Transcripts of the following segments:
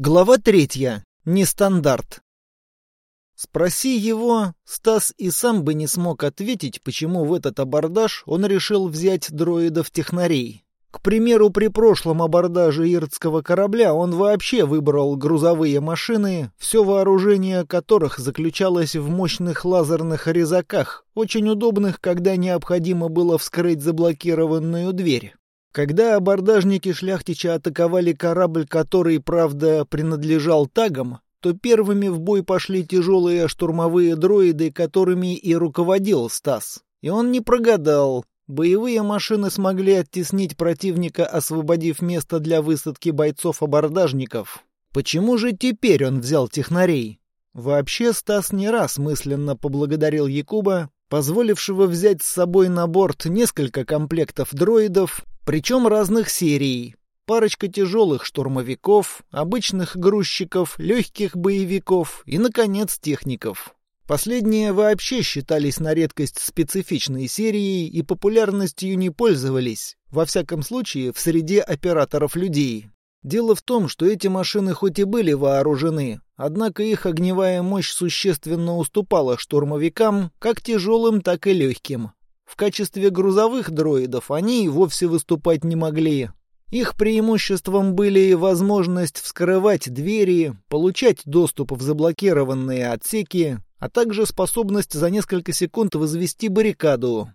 Глава третья. Нестандарт. Спроси его, Стас и сам бы не смог ответить, почему в этот абордаж он решил взять дроидов-технарей. К примеру, при прошлом абордаже иртского корабля он вообще выбрал грузовые машины, все вооружение которых заключалось в мощных лазерных резаках, очень удобных, когда необходимо было вскрыть заблокированную дверь. Когда абордажники шляхтича атаковали корабль, который, правда, принадлежал тагам, то первыми в бой пошли тяжелые штурмовые дроиды, которыми и руководил Стас. И он не прогадал. Боевые машины смогли оттеснить противника, освободив место для высадки бойцов-абордажников. Почему же теперь он взял технарей? Вообще Стас не раз мысленно поблагодарил Якуба, позволившего взять с собой на борт несколько комплектов дроидов, причем разных серий. Парочка тяжелых штурмовиков, обычных грузчиков, легких боевиков и, наконец, техников. Последние вообще считались на редкость специфичной серией и популярностью не пользовались, во всяком случае в среде операторов людей. Дело в том, что эти машины хоть и были вооружены, однако их огневая мощь существенно уступала штурмовикам, как тяжелым, так и легким. В качестве грузовых дроидов они и вовсе выступать не могли. Их преимуществом были возможность вскрывать двери, получать доступ в заблокированные отсеки, а также способность за несколько секунд возвести баррикаду.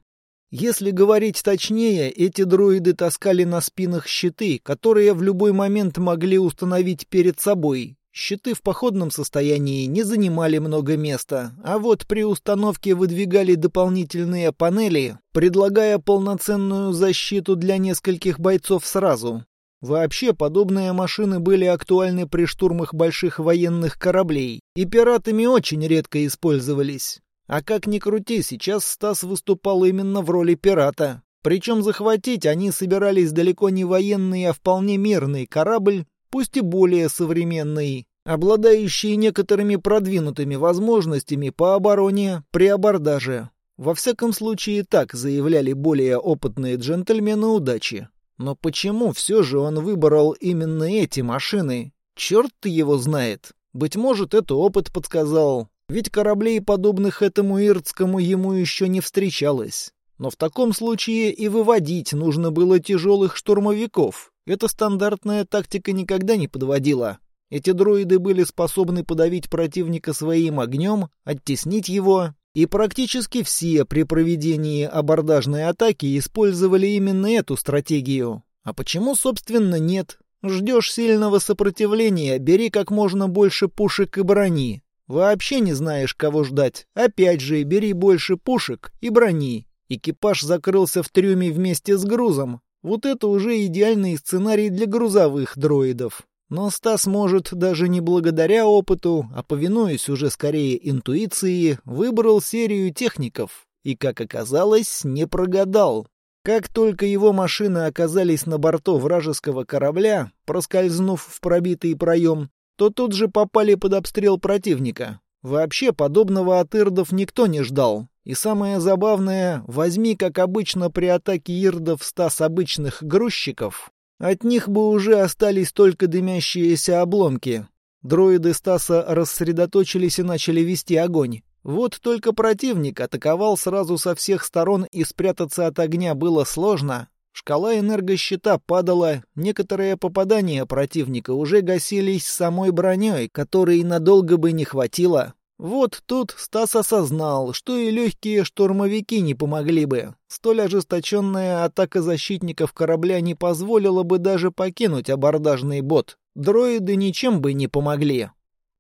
Если говорить точнее, эти дроиды таскали на спинах щиты, которые в любой момент могли установить перед собой, Щиты в походном состоянии не занимали много места, а вот при установке выдвигали дополнительные панели, предлагая полноценную защиту для нескольких бойцов сразу. Вообще, подобные машины были актуальны при штурмах больших военных кораблей, и пиратами очень редко использовались. А как ни крути, сейчас Стас выступал именно в роли пирата. Причем захватить они собирались далеко не военный, а вполне мирный корабль, пусть и более современный, обладающий некоторыми продвинутыми возможностями по обороне при абордаже. Во всяком случае, так заявляли более опытные джентльмены удачи. Но почему все же он выбрал именно эти машины? Черт его знает. Быть может, это опыт подсказал. Ведь кораблей, подобных этому иртскому, ему еще не встречалось. Но в таком случае и выводить нужно было тяжелых штурмовиков, эта стандартная тактика никогда не подводила. Эти дроиды были способны подавить противника своим огнем, оттеснить его, и практически все при проведении абордажной атаки использовали именно эту стратегию. А почему, собственно, нет? Ждешь сильного сопротивления, бери как можно больше пушек и брони. Вообще не знаешь, кого ждать. Опять же, бери больше пушек и брони. Экипаж закрылся в трюме вместе с грузом, вот это уже идеальный сценарий для грузовых дроидов. Но Стас может даже не благодаря опыту, а повинуясь уже скорее интуиции, выбрал серию техников. И, как оказалось, не прогадал. Как только его машины оказались на борту вражеского корабля, проскользнув в пробитый проем, то тут же попали под обстрел противника. Вообще подобного от ирдов никто не ждал. И самое забавное, возьми, как обычно при атаке ирдов стас обычных грузчиков, от них бы уже остались только дымящиеся обломки. Дроиды Стаса рассредоточились и начали вести огонь. Вот только противник атаковал сразу со всех сторон, и спрятаться от огня было сложно. Шкала энергощита падала, некоторые попадания противника уже гасились самой броней, которой надолго бы не хватило. Вот тут Стас осознал, что и легкие штурмовики не помогли бы. Столь ожесточенная атака защитников корабля не позволила бы даже покинуть абордажный бот. Дроиды ничем бы не помогли.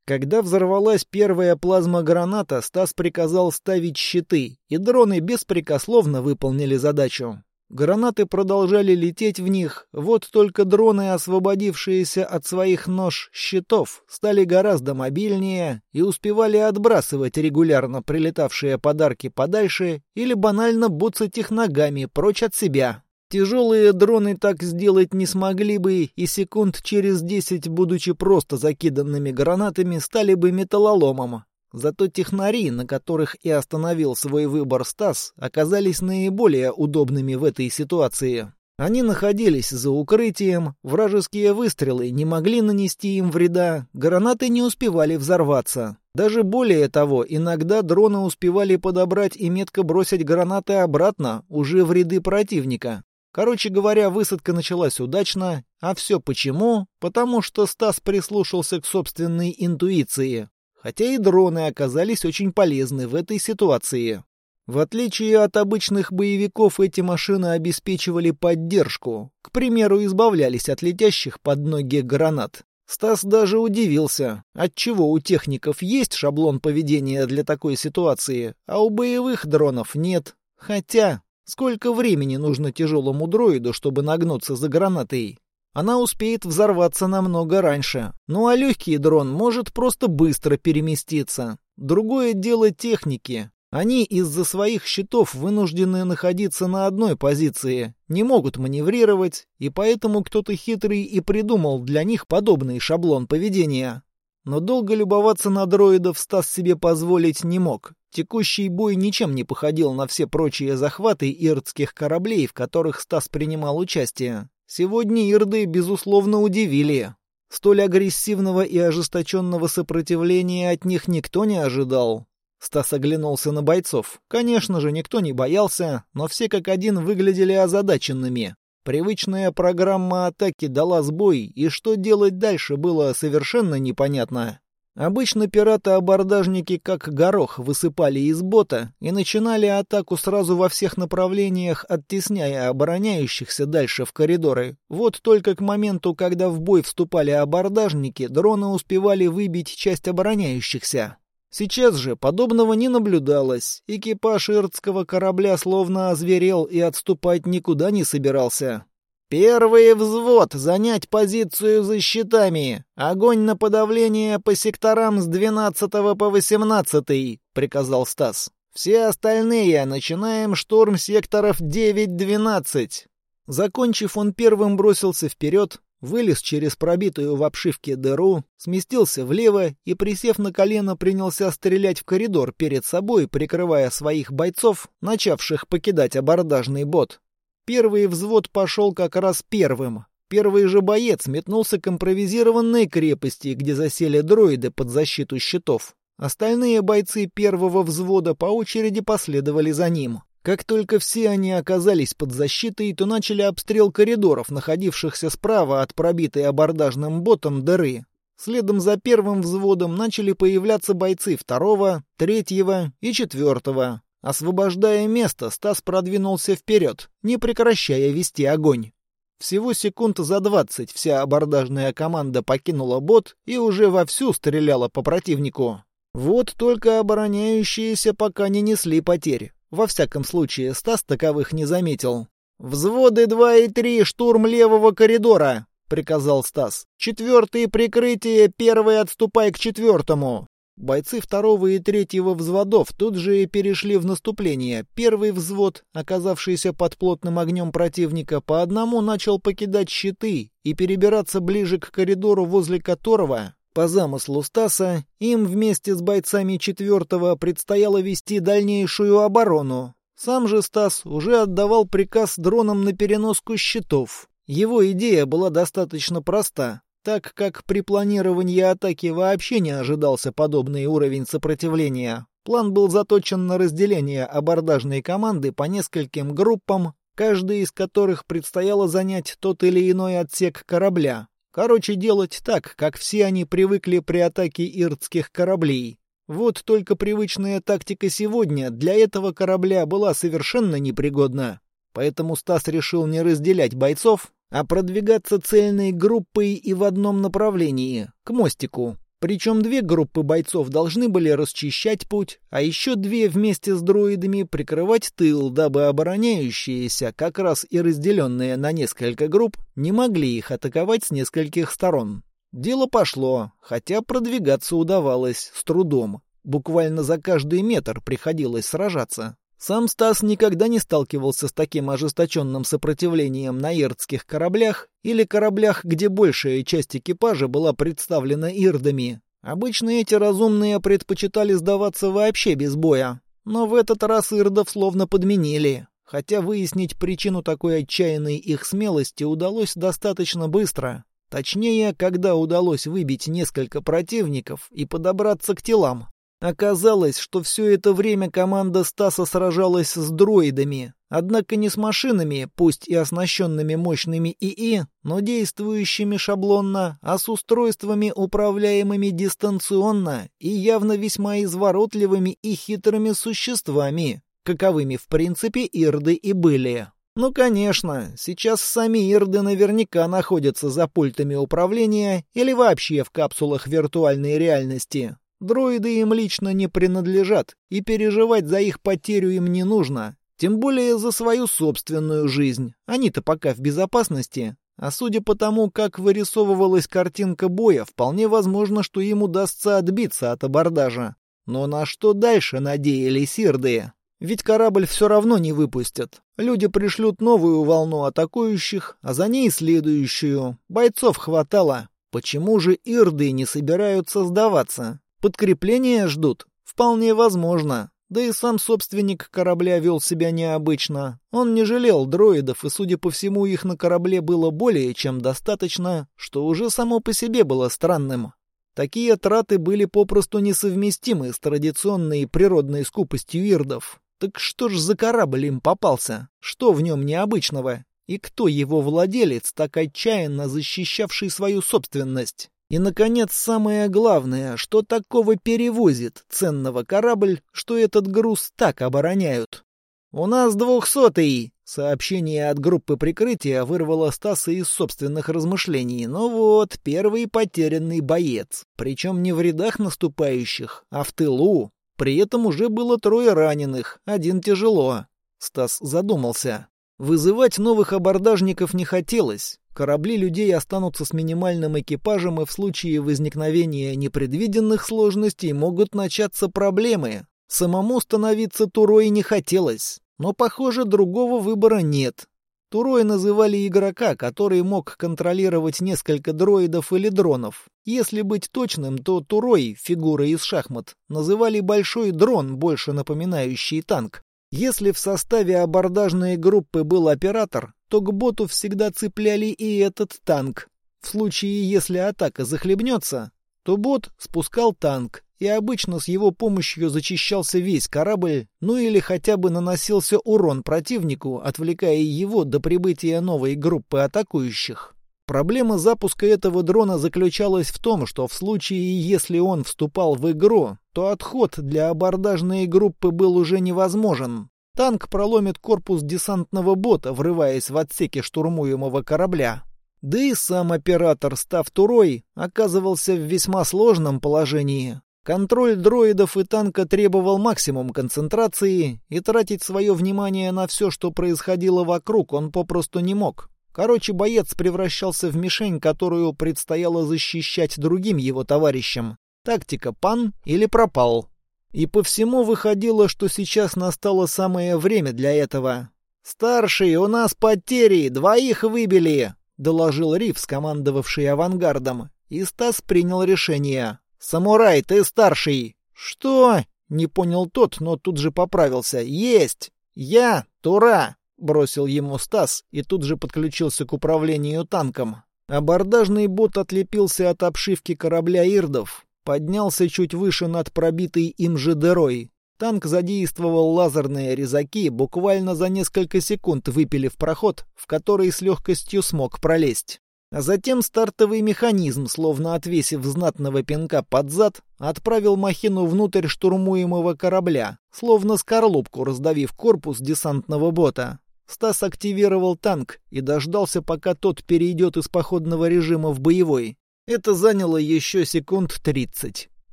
Когда взорвалась первая плазмограната, Стас приказал ставить щиты, и дроны беспрекословно выполнили задачу. Гранаты продолжали лететь в них, вот только дроны, освободившиеся от своих нож щитов, стали гораздо мобильнее и успевали отбрасывать регулярно прилетавшие подарки подальше или банально буцать их ногами прочь от себя. Тяжелые дроны так сделать не смогли бы, и секунд через десять, будучи просто закиданными гранатами, стали бы металлоломом. Зато технари, на которых и остановил свой выбор Стас, оказались наиболее удобными в этой ситуации. Они находились за укрытием, вражеские выстрелы не могли нанести им вреда, гранаты не успевали взорваться. Даже более того, иногда дроны успевали подобрать и метко бросить гранаты обратно, уже в ряды противника. Короче говоря, высадка началась удачно, а все почему? Потому что Стас прислушался к собственной интуиции. Хотя и дроны оказались очень полезны в этой ситуации. В отличие от обычных боевиков, эти машины обеспечивали поддержку. К примеру, избавлялись от летящих под ноги гранат. Стас даже удивился, отчего у техников есть шаблон поведения для такой ситуации, а у боевых дронов нет. Хотя, сколько времени нужно тяжелому дроиду, чтобы нагнуться за гранатой? Она успеет взорваться намного раньше. Ну а легкий дрон может просто быстро переместиться. Другое дело техники. Они из-за своих щитов вынуждены находиться на одной позиции, не могут маневрировать, и поэтому кто-то хитрый и придумал для них подобный шаблон поведения. Но долго любоваться на дроидов Стас себе позволить не мог. Текущий бой ничем не походил на все прочие захваты ирдских кораблей, в которых Стас принимал участие. Сегодня ирды, безусловно, удивили. Столь агрессивного и ожесточенного сопротивления от них никто не ожидал. Стас оглянулся на бойцов. Конечно же, никто не боялся, но все как один выглядели озадаченными. Привычная программа атаки дала сбой, и что делать дальше было совершенно непонятно. Обычно пираты-абордажники как горох высыпали из бота и начинали атаку сразу во всех направлениях, оттесняя обороняющихся дальше в коридоры. Вот только к моменту, когда в бой вступали абордажники, дроны успевали выбить часть обороняющихся. Сейчас же подобного не наблюдалось. Экипаж иртского корабля словно озверел и отступать никуда не собирался. «Первый взвод! Занять позицию за щитами! Огонь на подавление по секторам с 12 по 18!» — приказал Стас. «Все остальные начинаем штурм секторов 9-12!» Закончив, он первым бросился вперед, вылез через пробитую в обшивке дыру, сместился влево и, присев на колено, принялся стрелять в коридор перед собой, прикрывая своих бойцов, начавших покидать абордажный бот. Первый взвод пошел как раз первым. Первый же боец метнулся к импровизированной крепости, где засели дроиды под защиту щитов. Остальные бойцы первого взвода по очереди последовали за ним. Как только все они оказались под защитой, то начали обстрел коридоров, находившихся справа от пробитой абордажным ботом дыры. Следом за первым взводом начали появляться бойцы второго, третьего и четвертого. Освобождая место, Стас продвинулся вперед, не прекращая вести огонь. Всего секунд за двадцать вся абордажная команда покинула бот и уже вовсю стреляла по противнику. Вот только обороняющиеся пока не несли потерь. Во всяком случае, Стас таковых не заметил. «Взводы два и три, штурм левого коридора!» — приказал Стас. «Четвертое прикрытие, первый отступай к четвертому!» Бойцы второго и третьего взводов тут же и перешли в наступление. Первый взвод, оказавшийся под плотным огнем противника, по одному начал покидать щиты и перебираться ближе к коридору, возле которого по замыслу Стаса, им вместе с бойцами четвертого предстояло вести дальнейшую оборону. Сам же Стас уже отдавал приказ дронам на переноску щитов. Его идея была достаточно проста, так как при планировании атаки вообще не ожидался подобный уровень сопротивления. План был заточен на разделение абордажной команды по нескольким группам, каждой из которых предстояло занять тот или иной отсек корабля. Короче, делать так, как все они привыкли при атаке иртских кораблей. Вот только привычная тактика сегодня для этого корабля была совершенно непригодна. Поэтому Стас решил не разделять бойцов, а продвигаться цельной группой и в одном направлении, к мостику. Причем две группы бойцов должны были расчищать путь, а еще две вместе с дроидами прикрывать тыл, дабы обороняющиеся, как раз и разделенные на несколько групп, не могли их атаковать с нескольких сторон. Дело пошло, хотя продвигаться удавалось с трудом. Буквально за каждый метр приходилось сражаться. Сам Стас никогда не сталкивался с таким ожесточенным сопротивлением на ирдских кораблях или кораблях, где большая часть экипажа была представлена ирдами. Обычно эти разумные предпочитали сдаваться вообще без боя. Но в этот раз ирдов словно подменили. хотя выяснить причину такой отчаянной их смелости удалось достаточно быстро. Точнее, когда удалось выбить несколько противников и подобраться к телам. Оказалось, что все это время команда Стаса сражалась с дроидами, однако не с машинами, пусть и оснащенными мощными ИИ, но действующими шаблонно, а с устройствами, управляемыми дистанционно и явно весьма изворотливыми и хитрыми существами, каковыми в принципе ирды и были. Ну, конечно, сейчас сами ирды наверняка находятся за пультами управления или вообще в капсулах виртуальной реальности, Дроиды им лично не принадлежат, и переживать за их потерю им не нужно. Тем более за свою собственную жизнь. Они-то пока в безопасности. А судя по тому, как вырисовывалась картинка боя, вполне возможно, что им удастся отбиться от абордажа. Но на что дальше надеялись Ирды? Ведь корабль все равно не выпустят. Люди пришлют новую волну атакующих, а за ней следующую. Бойцов хватало. Почему же Ирды не собираются сдаваться? Подкрепления ждут? Вполне возможно. Да и сам собственник корабля вел себя необычно. Он не жалел дроидов, и, судя по всему, их на корабле было более чем достаточно, что уже само по себе было странным. Такие траты были попросту несовместимы с традиционной природной скупостью ирдов. Так что ж за корабль им попался? Что в нем необычного? И кто его владелец, так отчаянно защищавший свою собственность? И, наконец, самое главное, что такого перевозит ценного корабль, что этот груз так обороняют. «У нас двухсотый!» Сообщение от группы прикрытия вырвало Стаса из собственных размышлений. Ну вот, первый потерянный боец. Причем не в рядах наступающих, а в тылу. При этом уже было трое раненых, один тяжело. Стас задумался. Вызывать новых абордажников не хотелось. Корабли людей останутся с минимальным экипажем, и в случае возникновения непредвиденных сложностей могут начаться проблемы. Самому становиться Турой не хотелось, но, похоже, другого выбора нет. Турой называли игрока, который мог контролировать несколько дроидов или дронов. Если быть точным, то Турой, фигура из шахмат, называли большой дрон, больше напоминающий танк. Если в составе абордажной группы был оператор, то к боту всегда цепляли и этот танк. В случае, если атака захлебнется, то бот спускал танк, и обычно с его помощью зачищался весь корабль, ну или хотя бы наносился урон противнику, отвлекая его до прибытия новой группы атакующих. Проблема запуска этого дрона заключалась в том, что в случае, если он вступал в игру, то отход для абордажной группы был уже невозможен. Танк проломит корпус десантного бота, врываясь в отсеки штурмуемого корабля. Да и сам оператор, став турой, оказывался в весьма сложном положении. Контроль дроидов и танка требовал максимум концентрации, и тратить свое внимание на все, что происходило вокруг, он попросту не мог. Короче, боец превращался в мишень, которую предстояло защищать другим его товарищам. Тактика «пан» или «пропал». И по всему выходило, что сейчас настало самое время для этого. «Старший, у нас потери, двоих выбили!» — доложил Рив, скомандовавший авангардом. И Стас принял решение. «Самурай, ты старший!» «Что?» — не понял тот, но тут же поправился. «Есть! Я Тура!» — бросил ему Стас и тут же подключился к управлению танком. Абордажный бот отлепился от обшивки корабля ирдов, поднялся чуть выше над пробитой им же дырой. Танк задействовал лазерные резаки, буквально за несколько секунд выпилив проход, в который с легкостью смог пролезть. А затем стартовый механизм, словно отвесив знатного пинка под зад, отправил махину внутрь штурмуемого корабля, словно скорлупку раздавив корпус десантного бота. Стас активировал танк и дождался, пока тот перейдет из походного режима в боевой. Это заняло еще секунд тридцать.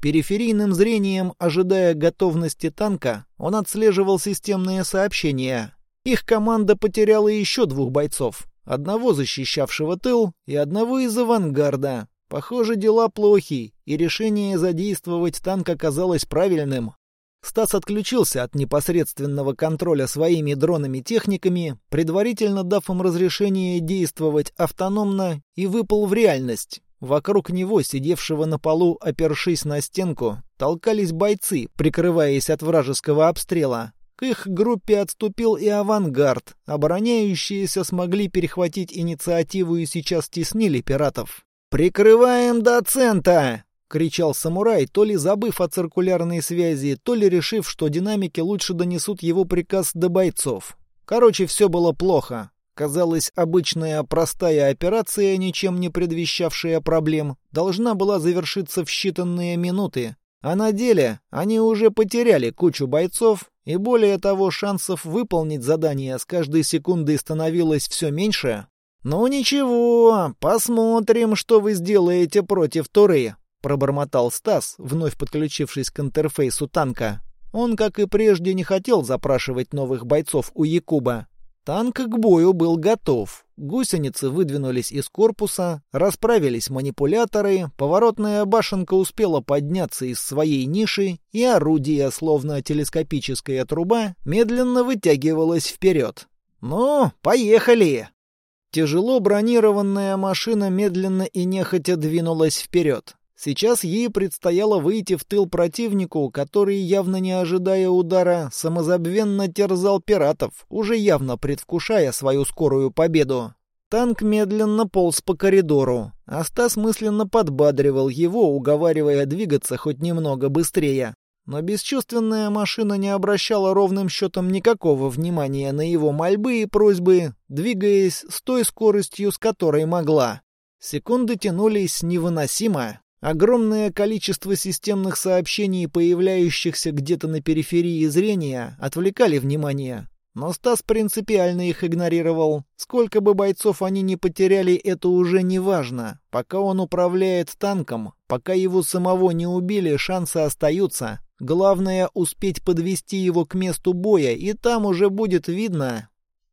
Периферийным зрением, ожидая готовности танка, он отслеживал системные сообщения. Их команда потеряла еще двух бойцов. Одного защищавшего тыл и одного из авангарда. Похоже, дела плохи, и решение задействовать танк оказалось правильным. Стас отключился от непосредственного контроля своими дронами-техниками, предварительно дав им разрешение действовать автономно, и выпал в реальность. Вокруг него, сидевшего на полу, опершись на стенку, толкались бойцы, прикрываясь от вражеского обстрела. К их группе отступил и авангард. Обороняющиеся смогли перехватить инициативу и сейчас теснили пиратов. «Прикрываем доцента!» — кричал самурай, то ли забыв о циркулярной связи, то ли решив, что динамики лучше донесут его приказ до бойцов. Короче, все было плохо. Казалось, обычная простая операция, ничем не предвещавшая проблем, должна была завершиться в считанные минуты. А на деле они уже потеряли кучу бойцов, и более того, шансов выполнить задание с каждой секундой становилось все меньше. «Ну ничего, посмотрим, что вы сделаете против Туры», — пробормотал Стас, вновь подключившись к интерфейсу танка. Он, как и прежде, не хотел запрашивать новых бойцов у Якуба. Танк к бою был готов. Гусеницы выдвинулись из корпуса, расправились манипуляторы, поворотная башенка успела подняться из своей ниши, и орудие, словно телескопическая труба, медленно вытягивалось вперед. «Ну, поехали!» Тяжело бронированная машина медленно и нехотя двинулась вперед. Сейчас ей предстояло выйти в тыл противнику, который, явно не ожидая удара, самозабвенно терзал пиратов, уже явно предвкушая свою скорую победу. Танк медленно полз по коридору, а Стас мысленно подбадривал его, уговаривая двигаться хоть немного быстрее. Но бесчувственная машина не обращала ровным счетом никакого внимания на его мольбы и просьбы, двигаясь с той скоростью, с которой могла. Секунды тянулись невыносимо, Огромное количество системных сообщений, появляющихся где-то на периферии зрения, отвлекали внимание. Но Стас принципиально их игнорировал. Сколько бы бойцов они ни потеряли, это уже не важно. Пока он управляет танком, пока его самого не убили, шансы остаются. Главное — успеть подвести его к месту боя, и там уже будет видно,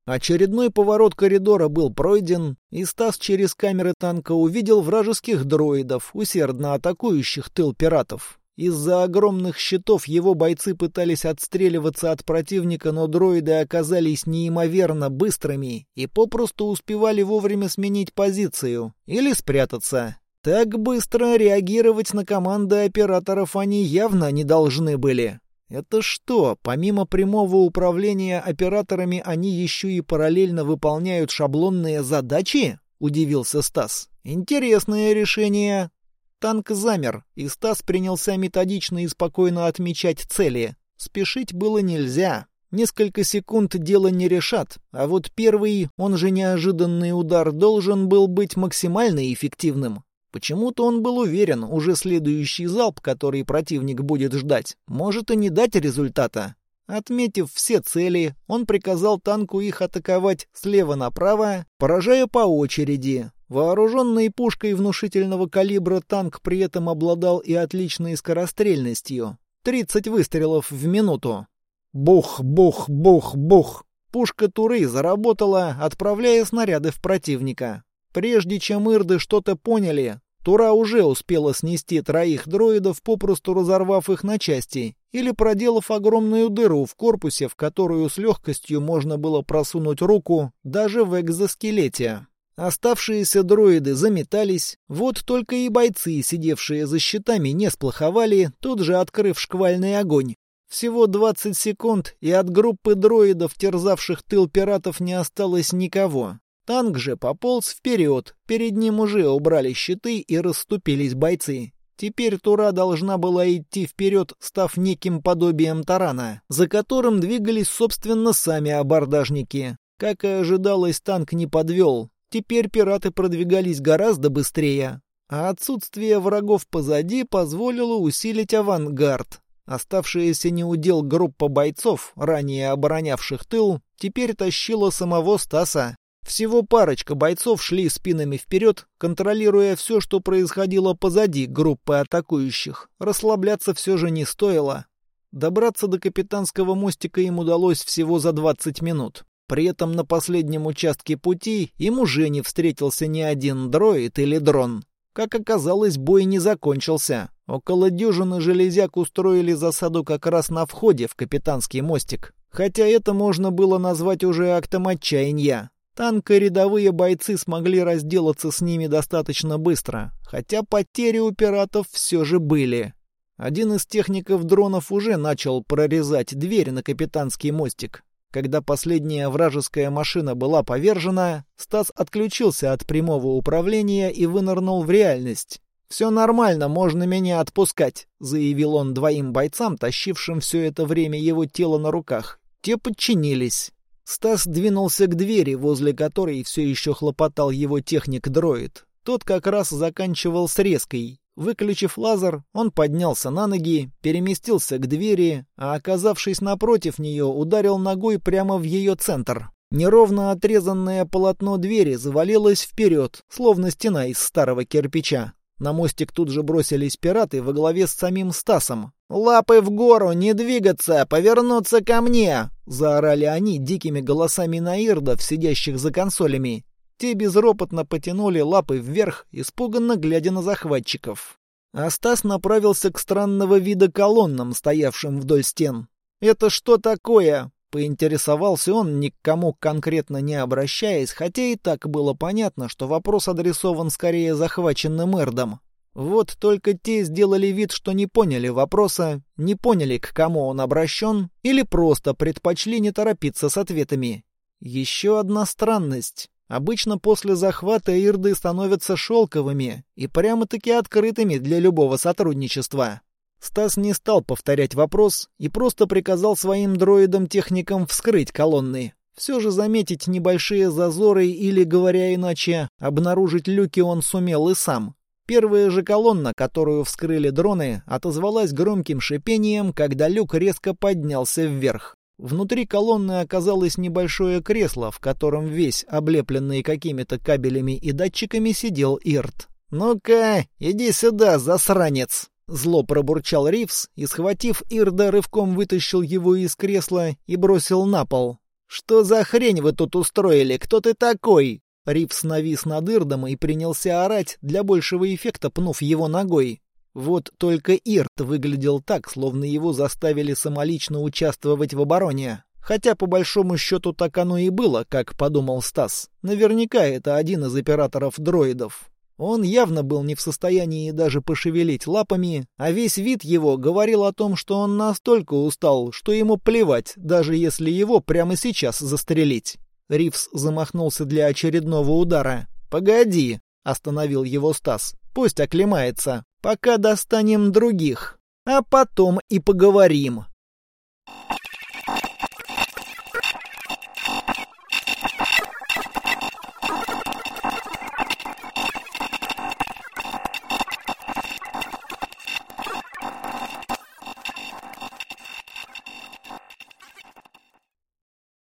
Очередной поворот коридора был пройден, и Стас через камеры танка увидел вражеских дроидов, усердно атакующих тыл пиратов. Из-за огромных щитов его бойцы пытались отстреливаться от противника, но дроиды оказались неимоверно быстрыми и попросту успевали вовремя сменить позицию или спрятаться. Так быстро реагировать на команды операторов они явно не должны были. Это что, помимо прямого управления операторами, они еще и параллельно выполняют шаблонные задачи? Удивился Стас. Интересное решение. Танк замер, и Стас принялся методично и спокойно отмечать цели. Спешить было нельзя. Несколько секунд дело не решат, а вот первый, он же неожиданный удар, должен был быть максимально эффективным. Почему-то он был уверен, уже следующий залп, который противник будет ждать, может и не дать результата. Отметив все цели, он приказал танку их атаковать слева направо, поражая по очереди. Вооруженный пушкой внушительного калибра танк при этом обладал и отличной скорострельностью. 30 выстрелов в минуту. Бух, бух, бух, бух. Пушка Туры заработала, отправляя снаряды в противника. Прежде чем ирды что-то поняли, Тура уже успела снести троих дроидов, попросту разорвав их на части, или проделав огромную дыру в корпусе, в которую с легкостью можно было просунуть руку даже в экзоскелете. Оставшиеся дроиды заметались, вот только и бойцы, сидевшие за щитами, не сплоховали, тут же открыв шквальный огонь. Всего 20 секунд, и от группы дроидов, терзавших тыл пиратов, не осталось никого. Танк же пополз вперед, перед ним уже убрали щиты и расступились бойцы. Теперь Тура должна была идти вперед, став неким подобием тарана, за которым двигались, собственно, сами абордажники. Как и ожидалось, танк не подвел. Теперь пираты продвигались гораздо быстрее. А отсутствие врагов позади позволило усилить авангард. Оставшаяся неудел группа бойцов, ранее оборонявших тыл, теперь тащила самого Стаса. Всего парочка бойцов шли спинами вперед, контролируя все, что происходило позади группы атакующих. Расслабляться все же не стоило. Добраться до капитанского мостика им удалось всего за 20 минут. При этом на последнем участке пути им уже не встретился ни один дроид или дрон. Как оказалось, бой не закончился. Около дюжины железяк устроили засаду как раз на входе в капитанский мостик. Хотя это можно было назвать уже актом отчаяния. Танк и рядовые бойцы смогли разделаться с ними достаточно быстро, хотя потери у пиратов все же были. Один из техников дронов уже начал прорезать дверь на капитанский мостик. Когда последняя вражеская машина была повержена, Стас отключился от прямого управления и вынырнул в реальность. «Все нормально, можно меня отпускать», — заявил он двоим бойцам, тащившим все это время его тело на руках. Те подчинились. Стас двинулся к двери, возле которой все еще хлопотал его техник-дроид. Тот как раз заканчивал срезкой. Выключив лазер, он поднялся на ноги, переместился к двери, а, оказавшись напротив нее, ударил ногой прямо в ее центр. Неровно отрезанное полотно двери завалилось вперед, словно стена из старого кирпича. На мостик тут же бросились пираты во главе с самим Стасом. «Лапы в гору, не двигаться, повернуться ко мне!» — заорали они дикими голосами наирдов, сидящих за консолями. Те безропотно потянули лапы вверх, испуганно глядя на захватчиков. А направился к странного вида колоннам, стоявшим вдоль стен. «Это что такое?» — поинтересовался он, ни к кому конкретно не обращаясь, хотя и так было понятно, что вопрос адресован скорее захваченным Эрдом. Вот только те сделали вид, что не поняли вопроса, не поняли, к кому он обращен, или просто предпочли не торопиться с ответами. Еще одна странность. Обычно после захвата ирды становятся шелковыми и прямо-таки открытыми для любого сотрудничества. Стас не стал повторять вопрос и просто приказал своим дроидам-техникам вскрыть колонны. Все же заметить небольшие зазоры или, говоря иначе, обнаружить люки он сумел и сам. Первая же колонна, которую вскрыли дроны, отозвалась громким шипением, когда люк резко поднялся вверх. Внутри колонны оказалось небольшое кресло, в котором весь, облепленный какими-то кабелями и датчиками, сидел Ирт. «Ну-ка, иди сюда, засранец!» Зло пробурчал Ривз и, схватив Ирда, рывком вытащил его из кресла и бросил на пол. «Что за хрень вы тут устроили? Кто ты такой?» Ривз навис над Ирдом и принялся орать, для большего эффекта пнув его ногой. Вот только Ирт выглядел так, словно его заставили самолично участвовать в обороне. Хотя, по большому счету, так оно и было, как подумал Стас. Наверняка это один из операторов дроидов. Он явно был не в состоянии даже пошевелить лапами, а весь вид его говорил о том, что он настолько устал, что ему плевать, даже если его прямо сейчас застрелить. Ривз замахнулся для очередного удара. «Погоди!» — остановил его Стас. «Пусть оклемается пока достанем других, а потом и поговорим.